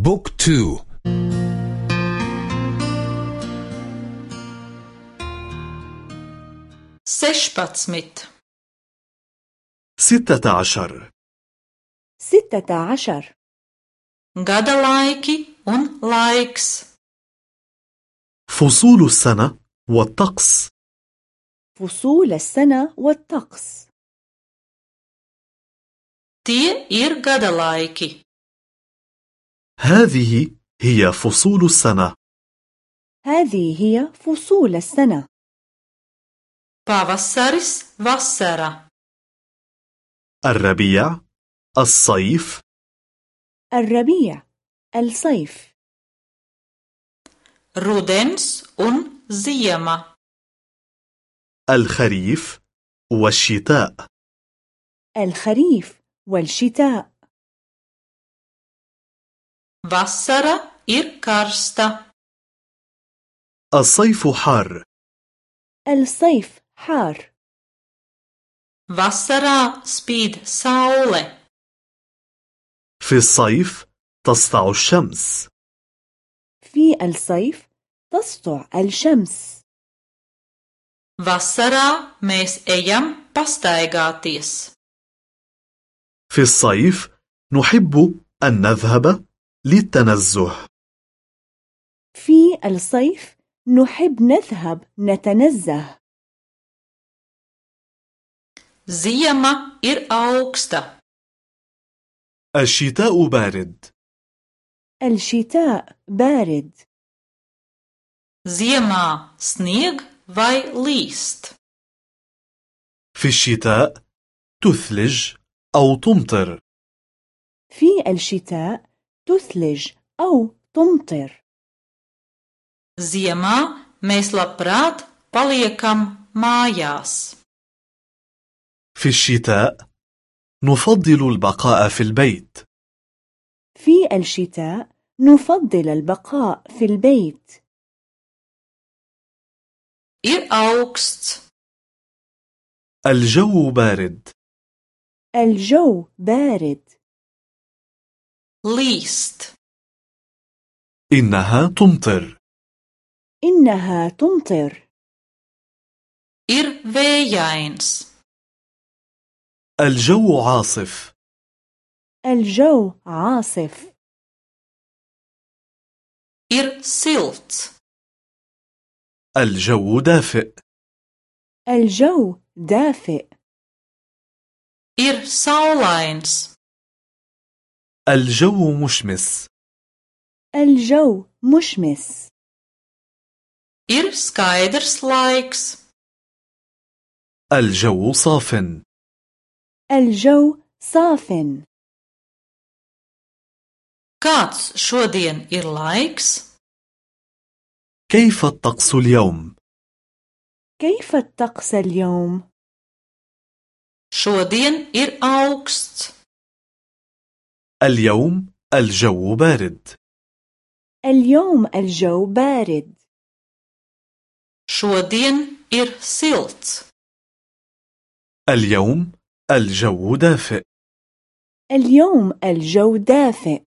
بوك تو. ستة عشر. ستة عشر. Gada laiki un laiks. فصول السنة والطقس. فصول السنة والطقس. Tie ir gada laiki. هذه هي فصول السنة. هذه هي فصول السنة. Pavasaris vasara. الربيع الصيف. الربيع الصيف. Rudens un ziema الخريف والشتاء. الخريف والشتاء. Vasara ir karsta. الصيف حار. الصيف حار. Vasarā spīd saule. في الصيف تسطع الشمس. في الصيف تسطع الشمس. Vasarā mēs ejam pastaigāties. في الصيف نحب أن نذهب. للتنزه. في الصيف نحب نذهب نتنزه. Ziema ir augsta الشتاء بارد. الشتاء بارد. Ziemā snieg vai līst? في الشتاء تثلج أو تمطر. في الشتاء تثلج أو تمطر. ziemā mēs labprāt paliekam mājās في الشتاء نفضل البقاء في البيت. في الشتاء نفضل البقاء في البيت. ir augsts الجو بارد. الجو بارد. Līst إنها تمطر. إنها تمطر. ir vējains الجو عاصف. الجو عاصف. ir silts الجو دافئ. الجو دافئ. ir saulains الجو مشمس. الجو مشمس. Ir skaidrs laiks. الجو صاف الجو صاف kāds šodien ir laiks? كيف الطقس اليوم؟ كيف الطقس اليوم؟ šodien ir augsts. اليوم الجو بارد. اليوم الجو بارد. Šodien ir silts. اليوم الجو دافئ. اليوم الجو دافئ.